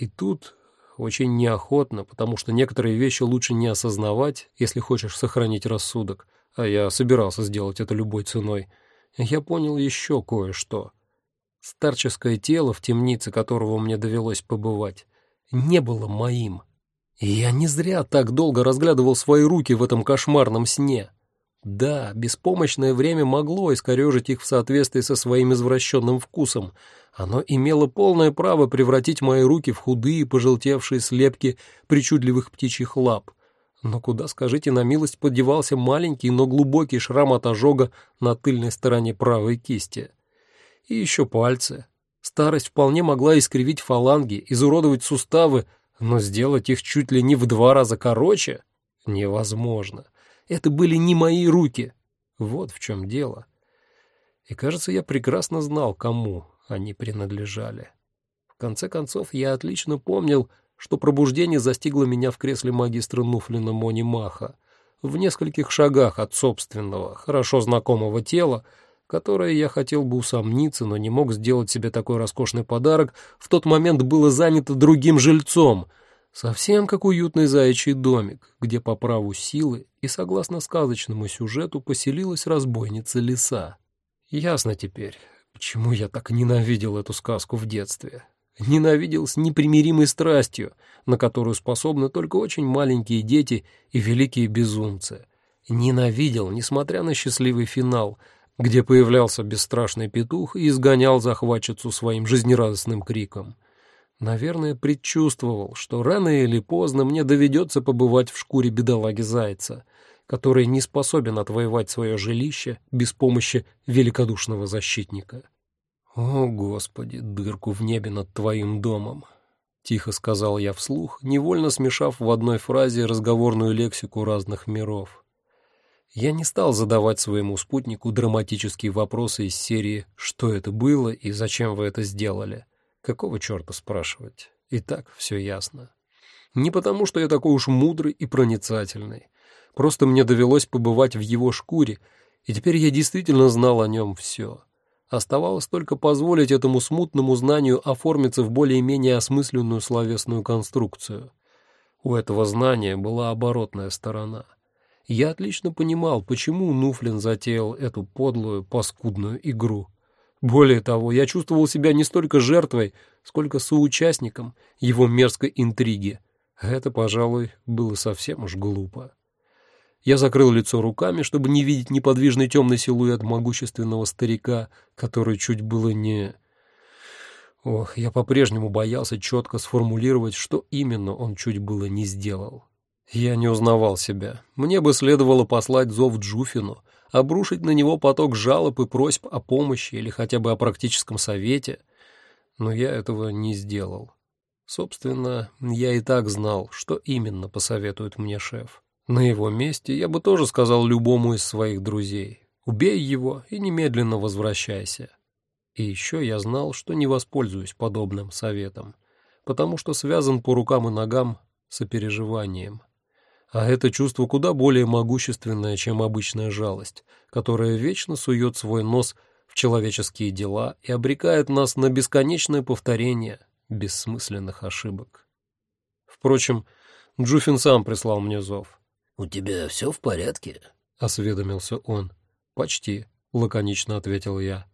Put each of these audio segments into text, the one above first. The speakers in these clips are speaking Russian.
И тут очень неохотно, потому что некоторые вещи лучше не осознавать, если хочешь сохранить рассудок, а я собирался сделать это любой ценой, я понял еще кое-что. Старческое тело, в темнице которого мне довелось побывать, не было моим. И я не зря так долго разглядывал свои руки в этом кошмарном сне. Да, беспомощное время могло искорежить их в соответствии со своим извращенным вкусом. Оно имело полное право превратить мои руки в худые, пожелтевшие слепки причудливых птичьих лап. Но куда, скажите на милость, подевался маленький, но глубокий шрам от ожога на тыльной стороне правой кисти? И еще пальцы. Старость вполне могла искривить фаланги, изуродовать суставы, но сделать их чуть ли не в два раза короче невозможно. Это были не мои руки. Вот в чем дело. И, кажется, я прекрасно знал, кому они принадлежали. В конце концов, я отлично помнил, что пробуждение застигло меня в кресле магистра Нуфлина Мони Маха, в нескольких шагах от собственного, хорошо знакомого тела, которое я хотел бы усомниться, но не мог сделать себе такой роскошный подарок, в тот момент было занято другим жильцом — Совсем как уютный заячий домик, где по праву силы и согласно сказочному сюжету поселилась разбойница лиса. Ясно теперь, почему я так ненавидел эту сказку в детстве. Ненавидел с непримиримой страстью, на которую способны только очень маленькие дети и великие безумцы. Ненавидел, несмотря на счастливый финал, где появлялся бесстрашный петух и изгонял захватчицу своим жизнерадостным криком — Наверное, предчувствовал, что рано или поздно мне доведется побывать в шкуре бедолаги-зайца, который не способен отвоевать свое жилище без помощи великодушного защитника. «О, Господи, дырку в небе над твоим домом!» — тихо сказал я вслух, невольно смешав в одной фразе разговорную лексику разных миров. Я не стал задавать своему спутнику драматические вопросы из серии «Что это было и зачем вы это сделали?», Какого черта спрашивать? И так все ясно. Не потому, что я такой уж мудрый и проницательный. Просто мне довелось побывать в его шкуре, и теперь я действительно знал о нем все. Оставалось только позволить этому смутному знанию оформиться в более-менее осмысленную словесную конструкцию. У этого знания была оборотная сторона. Я отлично понимал, почему Нуфлин затеял эту подлую, паскудную игру — более того, я чувствовал себя не столько жертвой, сколько соучастником его мерзкой интриги. это, пожалуй, было совсем уж глупо. Я закрыл лицо руками, чтобы не видеть неподвижный темный силуэт могущественного старика, который чуть было не... Ох, я по-прежнему боялся четко сформулировать, что именно он чуть было не сделал. Я не узнавал себя. Мне бы следовало послать зов Джуфину, обрушить на него поток жалоб и просьб о помощи или хотя бы о практическом совете, но я этого не сделал. Собственно, я и так знал, что именно посоветует мне шеф. На его месте я бы тоже сказал любому из своих друзей «убей его и немедленно возвращайся». И еще я знал, что не воспользуюсь подобным советом, потому что связан по рукам и ногам сопереживанием. А это чувство куда более могущественное, чем обычная жалость, которая вечно сует свой нос в человеческие дела и обрекает нас на бесконечное повторение бессмысленных ошибок. Впрочем, Джуфин сам прислал мне зов. «У тебя все в порядке?» — осведомился он. «Почти», — лаконично ответил я.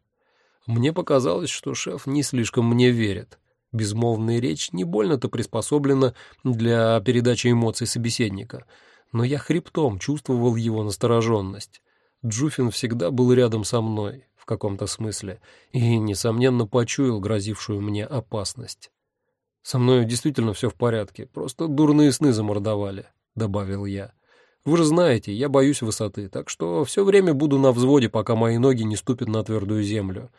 Мне показалось, что шеф не слишком мне верит. Безмолвная речь не больно-то приспособлена для передачи эмоций собеседника, но я хребтом чувствовал его настороженность. Джуфин всегда был рядом со мной, в каком-то смысле, и, несомненно, почуял грозившую мне опасность. «Со мной действительно все в порядке, просто дурные сны замордовали», — добавил я. «Вы же знаете, я боюсь высоты, так что все время буду на взводе, пока мои ноги не ступят на твердую землю.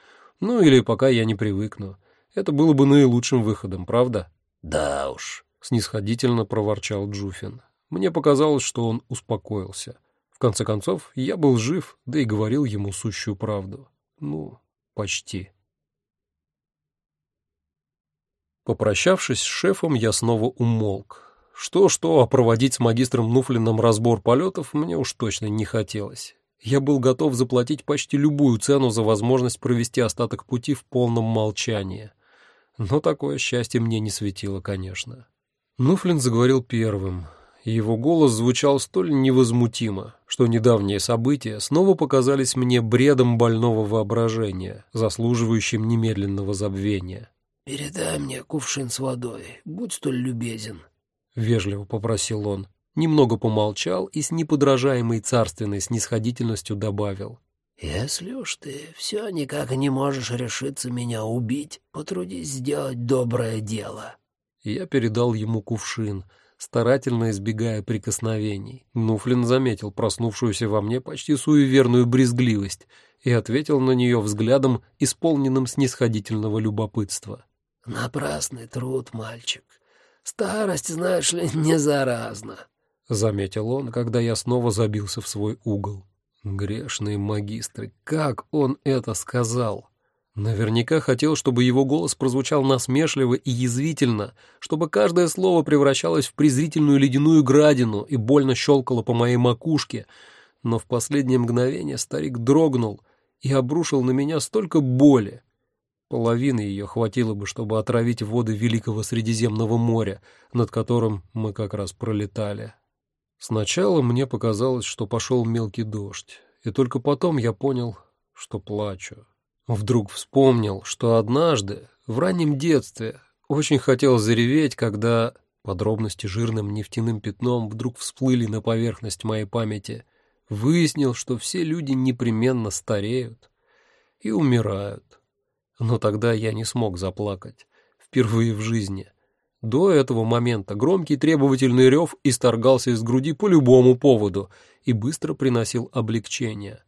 Ну или пока я не привыкну. Это было бы наилучшим выходом, правда? Да уж, снисходительно проворчал Джуфин. Мне показалось, что он успокоился. В конце концов, я был жив, да и говорил ему сущую правду. Ну, почти. Попрощавшись с шефом, я снова умолк. Что-что, а проводить с магистром Нуфлином разбор полетов мне уж точно не хотелось. Я был готов заплатить почти любую цену за возможность провести остаток пути в полном молчании. Но такое счастье мне не светило, конечно. Нуфлин заговорил первым, и его голос звучал столь невозмутимо, что недавние события снова показались мне бредом больного воображения, заслуживающим немедленного забвения. «Передай мне кувшин с водой, будь столь любезен», — вежливо попросил он. Немного помолчал и с неподражаемой царственной снисходительностью добавил. «Если уж ты все никак не можешь решиться меня убить, потрудись сделать доброе дело». Я передал ему кувшин — старательно избегая прикосновений. Нуфлин заметил проснувшуюся во мне почти суеверную брезгливость и ответил на нее взглядом, исполненным снисходительного любопытства. «Напрасный труд, мальчик. Старость, знаешь ли, не заразна», — заметил он, когда я снова забился в свой угол. Грешные магистры, как он это сказал? Наверняка хотел, чтобы его голос прозвучал насмешливо и язвительно, чтобы каждое слово превращалось в презрительную ледяную градину и больно щелкало по моей макушке, но в последнее мгновение старик дрогнул и обрушил на меня столько боли. Половины ее хватило бы, чтобы отравить воды Великого Средиземного моря, над которым мы как раз пролетали. Сначала мне показалось, что пошел мелкий дождь, и только потом я понял, что плачу. Вдруг вспомнил, что однажды, в раннем детстве, очень хотел зареветь, когда подробности жирным нефтяным пятном вдруг всплыли на поверхность моей памяти. Выяснил, что все люди непременно стареют и умирают. Но тогда я не смог заплакать. Впервые в жизни. До этого момента громкий требовательный рев исторгался из груди по любому поводу и быстро приносил облегчение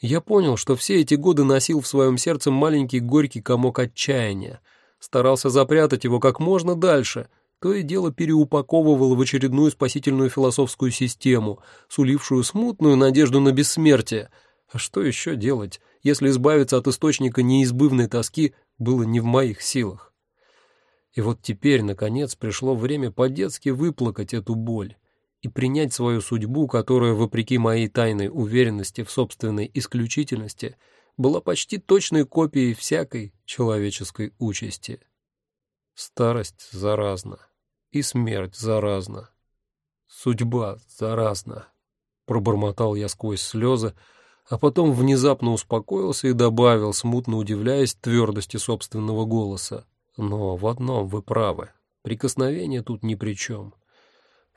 я понял, что все эти годы носил в своем сердце маленький горький комок отчаяния, старался запрятать его как можно дальше, то и дело переупаковывал в очередную спасительную философскую систему, сулившую смутную надежду на бессмертие. А что еще делать, если избавиться от источника неизбывной тоски было не в моих силах? И вот теперь, наконец, пришло время по-детски выплакать эту боль и принять свою судьбу, которая, вопреки моей тайной уверенности в собственной исключительности, была почти точной копией всякой человеческой участи. Старость заразна, и смерть заразна, судьба заразна, пробормотал я сквозь слезы, а потом внезапно успокоился и добавил, смутно удивляясь твердости собственного голоса. Но в одном вы правы, прикосновение тут ни при чем.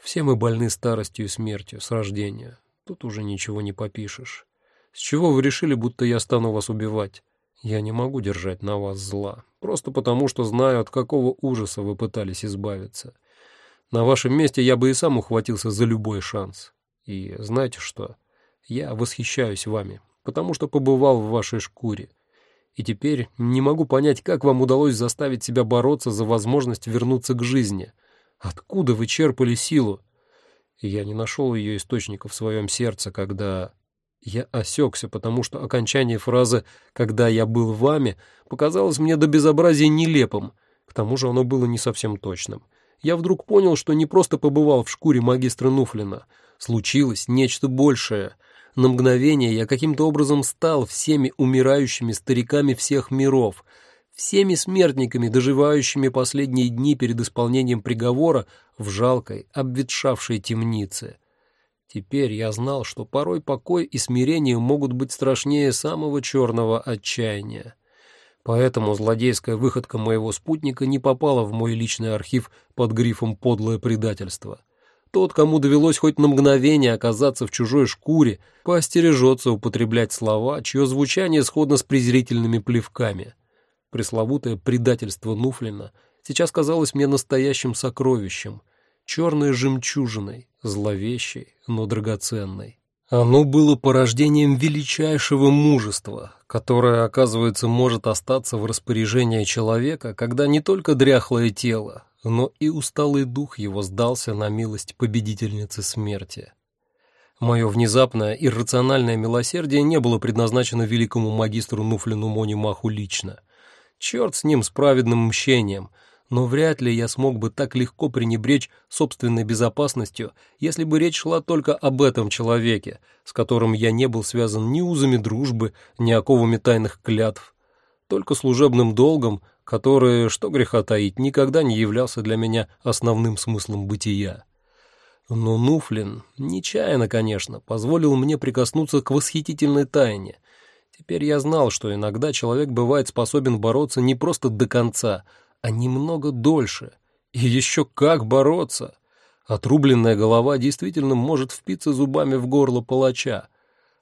Все мы больны старостью и смертью с рождения. Тут уже ничего не попишешь. С чего вы решили, будто я стану вас убивать? Я не могу держать на вас зла, просто потому что знаю, от какого ужаса вы пытались избавиться. На вашем месте я бы и сам ухватился за любой шанс. И знаете что? Я восхищаюсь вами, потому что побывал в вашей шкуре. И теперь не могу понять, как вам удалось заставить себя бороться за возможность вернуться к жизни. Откуда вы черпали силу? я не нашел ее источника в своем сердце, когда... Я осекся, потому что окончание фразы «когда я был вами» показалось мне до безобразия нелепым, к тому же оно было не совсем точным. Я вдруг понял, что не просто побывал в шкуре магистра Нуфлина. Случилось нечто большее. На мгновение я каким-то образом стал всеми умирающими стариками всех миров — всеми смертниками, доживающими последние дни перед исполнением приговора в жалкой, обветшавшей темнице. Теперь я знал, что порой покой и смирение могут быть страшнее самого черного отчаяния. Поэтому злодейская выходка моего спутника не попала в мой личный архив под грифом «подлое предательство». Тот, кому довелось хоть на мгновение оказаться в чужой шкуре, поостережется употреблять слова, чье звучание сходно с презрительными плевками — Пресловутое предательство Нуфлина сейчас казалось мне настоящим сокровищем, черной жемчужиной, зловещей, но драгоценной. Оно было порождением величайшего мужества, которое, оказывается, может остаться в распоряжении человека, когда не только дряхлое тело, но и усталый дух его сдался на милость победительницы смерти. Мое внезапное иррациональное милосердие не было предназначено великому магистру Нуфлину Мони Маху лично — Черт с ним, с праведным мщением, но вряд ли я смог бы так легко пренебречь собственной безопасностью, если бы речь шла только об этом человеке, с которым я не был связан ни узами дружбы, ни оковами тайных клятв, только служебным долгом, который, что греха таить, никогда не являлся для меня основным смыслом бытия. Но Нуфлин, нечаянно, конечно, позволил мне прикоснуться к восхитительной тайне. Теперь я знал, что иногда человек бывает способен бороться не просто до конца, а немного дольше. И еще как бороться! Отрубленная голова действительно может впиться зубами в горло палача.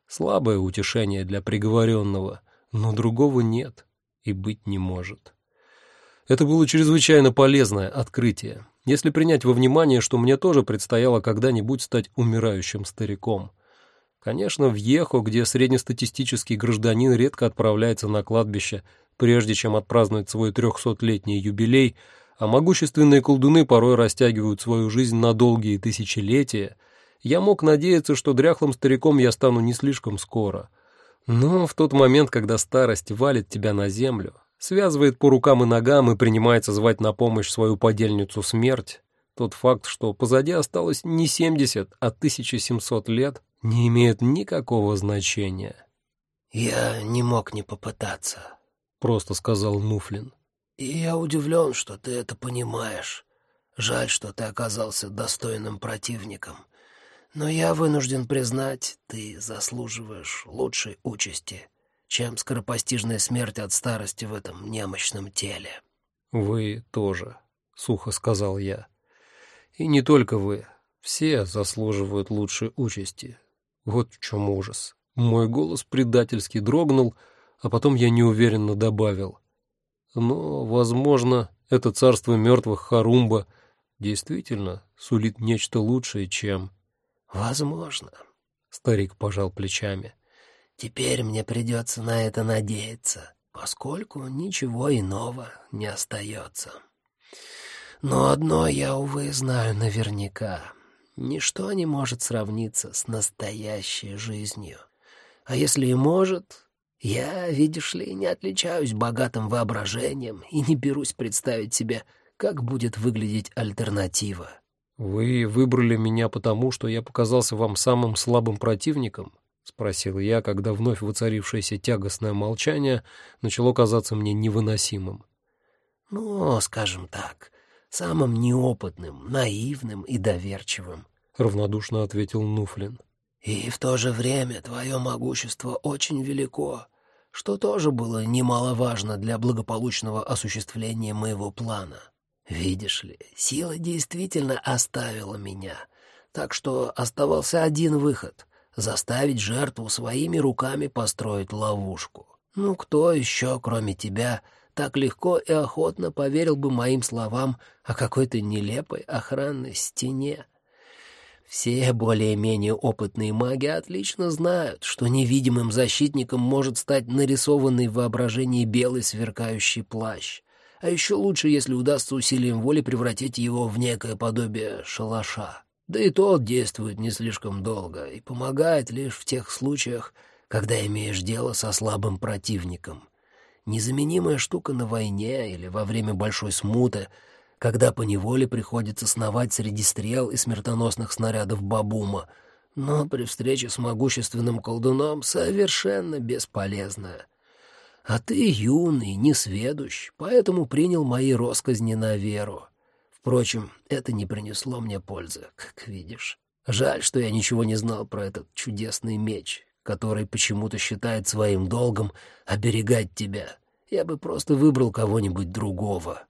Слабое утешение для приговоренного, но другого нет и быть не может. Это было чрезвычайно полезное открытие, если принять во внимание, что мне тоже предстояло когда-нибудь стать умирающим стариком. Конечно, в Ехо, где среднестатистический гражданин редко отправляется на кладбище, прежде чем отпраздновать свой трехсотлетний юбилей, а могущественные колдуны порой растягивают свою жизнь на долгие тысячелетия, я мог надеяться, что дряхлым стариком я стану не слишком скоро. Но в тот момент, когда старость валит тебя на землю, связывает по рукам и ногам и принимается звать на помощь свою подельницу смерть, тот факт, что позади осталось не 70, а 1700 лет, не имеет никакого значения. «Я не мог не попытаться», — просто сказал Нуфлин. «И я удивлен, что ты это понимаешь. Жаль, что ты оказался достойным противником. Но я вынужден признать, ты заслуживаешь лучшей участи чем скоропостижная смерть от старости в этом немощном теле. «Вы тоже», — сухо сказал я. «И не только вы. Все заслуживают лучшей участи. Вот в чем ужас». Мой голос предательски дрогнул, а потом я неуверенно добавил. «Но, возможно, это царство мертвых Харумба действительно сулит нечто лучшее, чем...» «Возможно», — старик пожал плечами. Теперь мне придется на это надеяться, поскольку ничего иного не остается. Но одно я, увы, знаю наверняка. Ничто не может сравниться с настоящей жизнью. А если и может, я, видишь ли, не отличаюсь богатым воображением и не берусь представить себе, как будет выглядеть альтернатива. «Вы выбрали меня потому, что я показался вам самым слабым противником?» — спросил я, когда вновь воцарившееся тягостное молчание начало казаться мне невыносимым. «Ну, скажем так, самым неопытным, наивным и доверчивым», — равнодушно ответил Нуфлин. «И в то же время твое могущество очень велико, что тоже было немаловажно для благополучного осуществления моего плана. Видишь ли, сила действительно оставила меня, так что оставался один выход — заставить жертву своими руками построить ловушку. Ну кто еще, кроме тебя, так легко и охотно поверил бы моим словам о какой-то нелепой охранной стене? Все более-менее опытные маги отлично знают, что невидимым защитником может стать нарисованный в воображении белый сверкающий плащ. А еще лучше, если удастся усилием воли превратить его в некое подобие шалаша. Да и тот действует не слишком долго и помогает лишь в тех случаях, когда имеешь дело со слабым противником. Незаменимая штука на войне или во время большой смуты, когда по неволе приходится сновать среди стрел и смертоносных снарядов бабума, но при встрече с могущественным колдуном совершенно бесполезная. А ты юный, несведущ, поэтому принял мои росказни на веру. Впрочем, это не принесло мне пользы, как видишь. Жаль, что я ничего не знал про этот чудесный меч, который почему-то считает своим долгом оберегать тебя. Я бы просто выбрал кого-нибудь другого».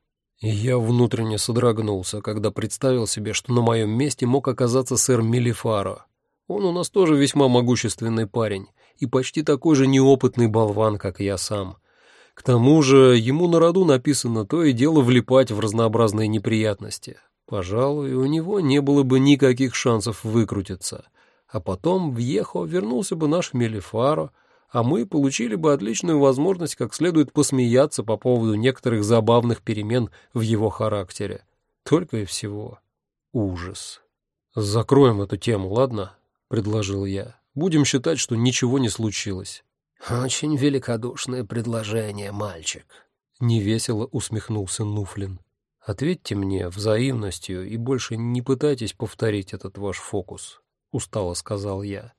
Я внутренне содрогнулся, когда представил себе, что на моем месте мог оказаться сэр Мелифаро. Он у нас тоже весьма могущественный парень и почти такой же неопытный болван, как я сам. К тому же ему на роду написано то и дело влипать в разнообразные неприятности. Пожалуй, у него не было бы никаких шансов выкрутиться. А потом в Ехо вернулся бы наш Мелифаро, а мы получили бы отличную возможность как следует посмеяться по поводу некоторых забавных перемен в его характере. Только и всего. Ужас. «Закроем эту тему, ладно?» — предложил я. «Будем считать, что ничего не случилось». «Очень великодушное предложение, мальчик», — невесело усмехнулся Нуфлин. «Ответьте мне взаимностью и больше не пытайтесь повторить этот ваш фокус», — устало сказал я.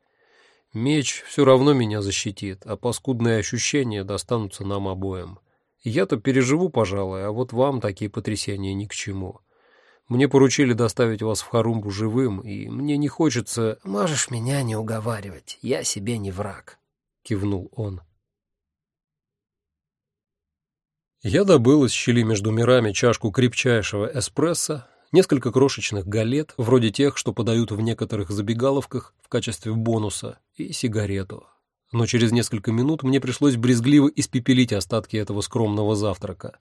«Меч все равно меня защитит, а паскудные ощущения достанутся нам обоим. Я-то переживу, пожалуй, а вот вам такие потрясения ни к чему. Мне поручили доставить вас в Харумбу живым, и мне не хочется...» «Можешь меня не уговаривать, я себе не враг», — кивнул он. Я добыл из щели между мирами чашку крепчайшего эспрессо, несколько крошечных галет, вроде тех, что подают в некоторых забегаловках в качестве бонуса, и сигарету. Но через несколько минут мне пришлось брезгливо испепелить остатки этого скромного завтрака.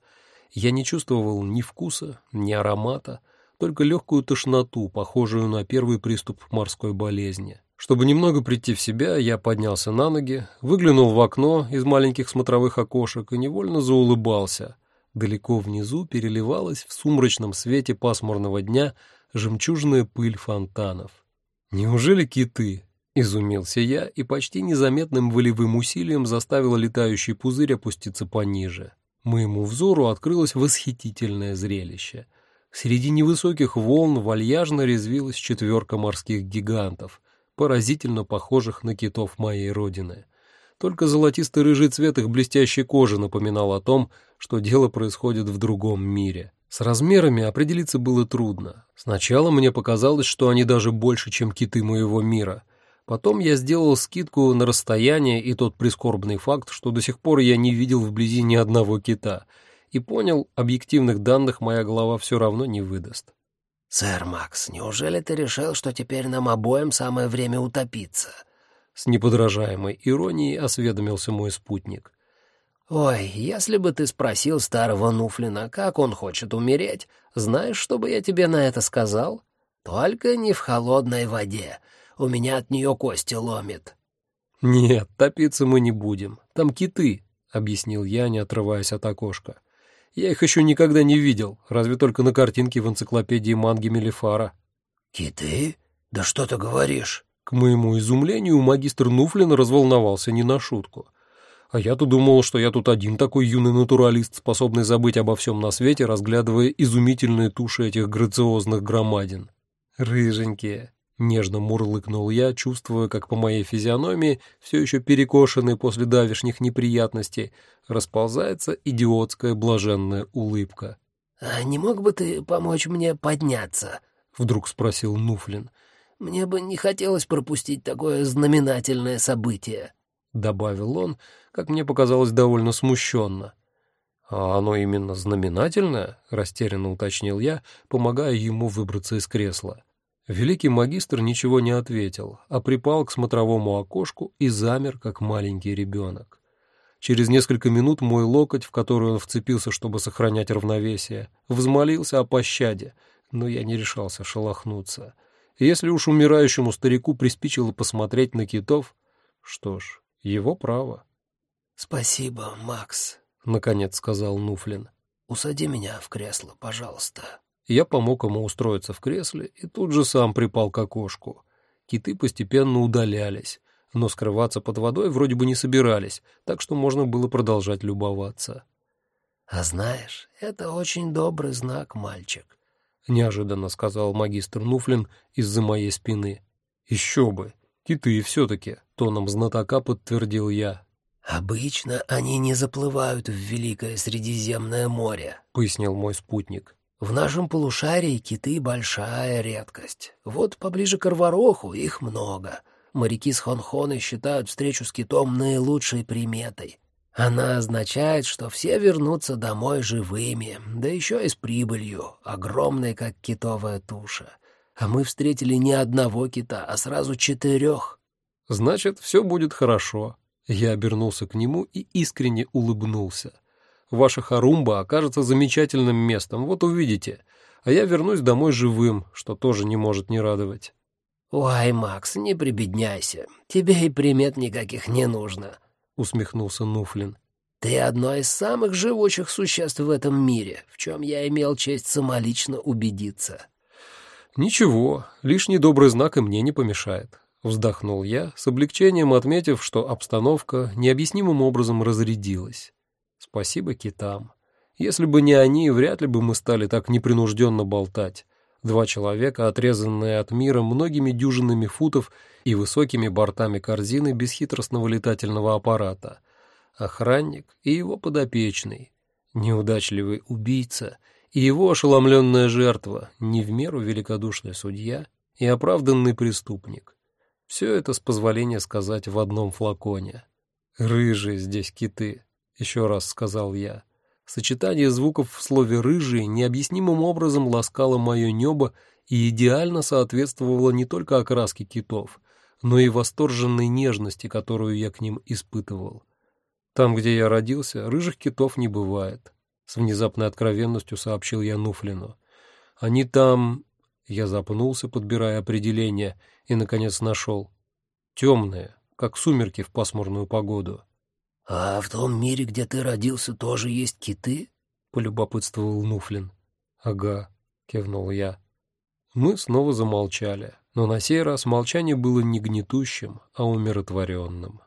Я не чувствовал ни вкуса, ни аромата, только легкую тошноту, похожую на первый приступ морской болезни. Чтобы немного прийти в себя, я поднялся на ноги, выглянул в окно из маленьких смотровых окошек и невольно заулыбался. Далеко внизу переливалась в сумрачном свете пасмурного дня жемчужная пыль фонтанов. «Неужели киты?» — изумился я и почти незаметным волевым усилием заставил летающий пузырь опуститься пониже. Моему взору открылось восхитительное зрелище. Среди невысоких волн вальяжно резвилась четверка морских гигантов — поразительно похожих на китов моей родины. Только золотисто-рыжий цвет их блестящей кожи напоминал о том, что дело происходит в другом мире. С размерами определиться было трудно. Сначала мне показалось, что они даже больше, чем киты моего мира. Потом я сделал скидку на расстояние и тот прискорбный факт, что до сих пор я не видел вблизи ни одного кита, и понял, объективных данных моя голова все равно не выдаст. «Сэр Макс, неужели ты решил, что теперь нам обоим самое время утопиться?» С неподражаемой иронией осведомился мой спутник. «Ой, если бы ты спросил старого Нуфлина, как он хочет умереть, знаешь, что бы я тебе на это сказал? Только не в холодной воде. У меня от нее кости ломит». «Нет, топиться мы не будем. Там киты», — объяснил я, не отрываясь от окошка. Я их еще никогда не видел, разве только на картинке в энциклопедии манги Мелифара. «Киты? Да что ты говоришь?» К моему изумлению, магистр Нуфлин разволновался не на шутку. А я-то думал, что я тут один такой юный натуралист, способный забыть обо всем на свете, разглядывая изумительные туши этих грациозных громадин. Рыженькие, Нежно мурлыкнул я, чувствуя, как по моей физиономии, все еще перекошенной после давешних неприятностей, расползается идиотская блаженная улыбка. «А не мог бы ты помочь мне подняться?» — вдруг спросил Нуфлин. «Мне бы не хотелось пропустить такое знаменательное событие», — добавил он, как мне показалось, довольно смущенно. «А оно именно знаменательное?» — растерянно уточнил я, помогая ему выбраться из кресла. Великий магистр ничего не ответил, а припал к смотровому окошку и замер, как маленький ребенок. Через несколько минут мой локоть, в который он вцепился, чтобы сохранять равновесие, взмолился о пощаде, но я не решался шелохнуться. если уж умирающему старику приспичило посмотреть на китов, что ж, его право. — Спасибо, Макс, — наконец сказал Нуфлин. — Усади меня в кресло, пожалуйста. Я помог ему устроиться в кресле и тут же сам припал к окошку. Киты постепенно удалялись, но скрываться под водой вроде бы не собирались, так что можно было продолжать любоваться. «А знаешь, это очень добрый знак, мальчик», — неожиданно сказал магистр Нуфлин из-за моей спины. «Еще бы! Киты все-таки!» — тоном знатока подтвердил я. «Обычно они не заплывают в Великое Средиземное море», — пояснил мой спутник. В нашем полушарии киты — большая редкость. Вот поближе к Арвароху их много. Моряки с Хонхоны считают встречу с китом наилучшей приметой. Она означает, что все вернутся домой живыми, да еще и с прибылью, огромной, как китовая туша. А мы встретили не одного кита, а сразу четырех. Значит, все будет хорошо. Я обернулся к нему и искренне улыбнулся. Ваша Харумба окажется замечательным местом, вот увидите. А я вернусь домой живым, что тоже не может не радовать». «Ой, Макс, не прибедняйся. Тебе и примет никаких не нужно», — усмехнулся Нуфлин. «Ты одно из самых живучих существ в этом мире, в чем я имел честь самолично убедиться». «Ничего, лишний добрый знак и мне не помешает», — вздохнул я, с облегчением отметив, что обстановка необъяснимым образом разрядилась. Спасибо китам. Если бы не они, вряд ли бы мы стали так непринужденно болтать. Два человека, отрезанные от мира многими дюжинами футов и высокими бортами корзины бесхитростного летательного аппарата. Охранник и его подопечный. Неудачливый убийца и его ошеломленная жертва, не в меру великодушный судья и оправданный преступник. Все это, с позволения сказать, в одном флаконе. «Рыжие здесь киты», — еще раз сказал я. Сочетание звуков в слове «рыжий» необъяснимым образом ласкало мое небо и идеально соответствовало не только окраске китов, но и восторженной нежности, которую я к ним испытывал. Там, где я родился, рыжих китов не бывает, — с внезапной откровенностью сообщил я Нуфлину. Они там... Я запнулся, подбирая определение, и, наконец, нашел. Темные, как сумерки в пасмурную погоду. — А в том мире, где ты родился, тоже есть киты? — полюбопытствовал Нуфлин. — Ага, — кивнул я. Мы снова замолчали, но на сей раз молчание было не гнетущим, а умиротворенным.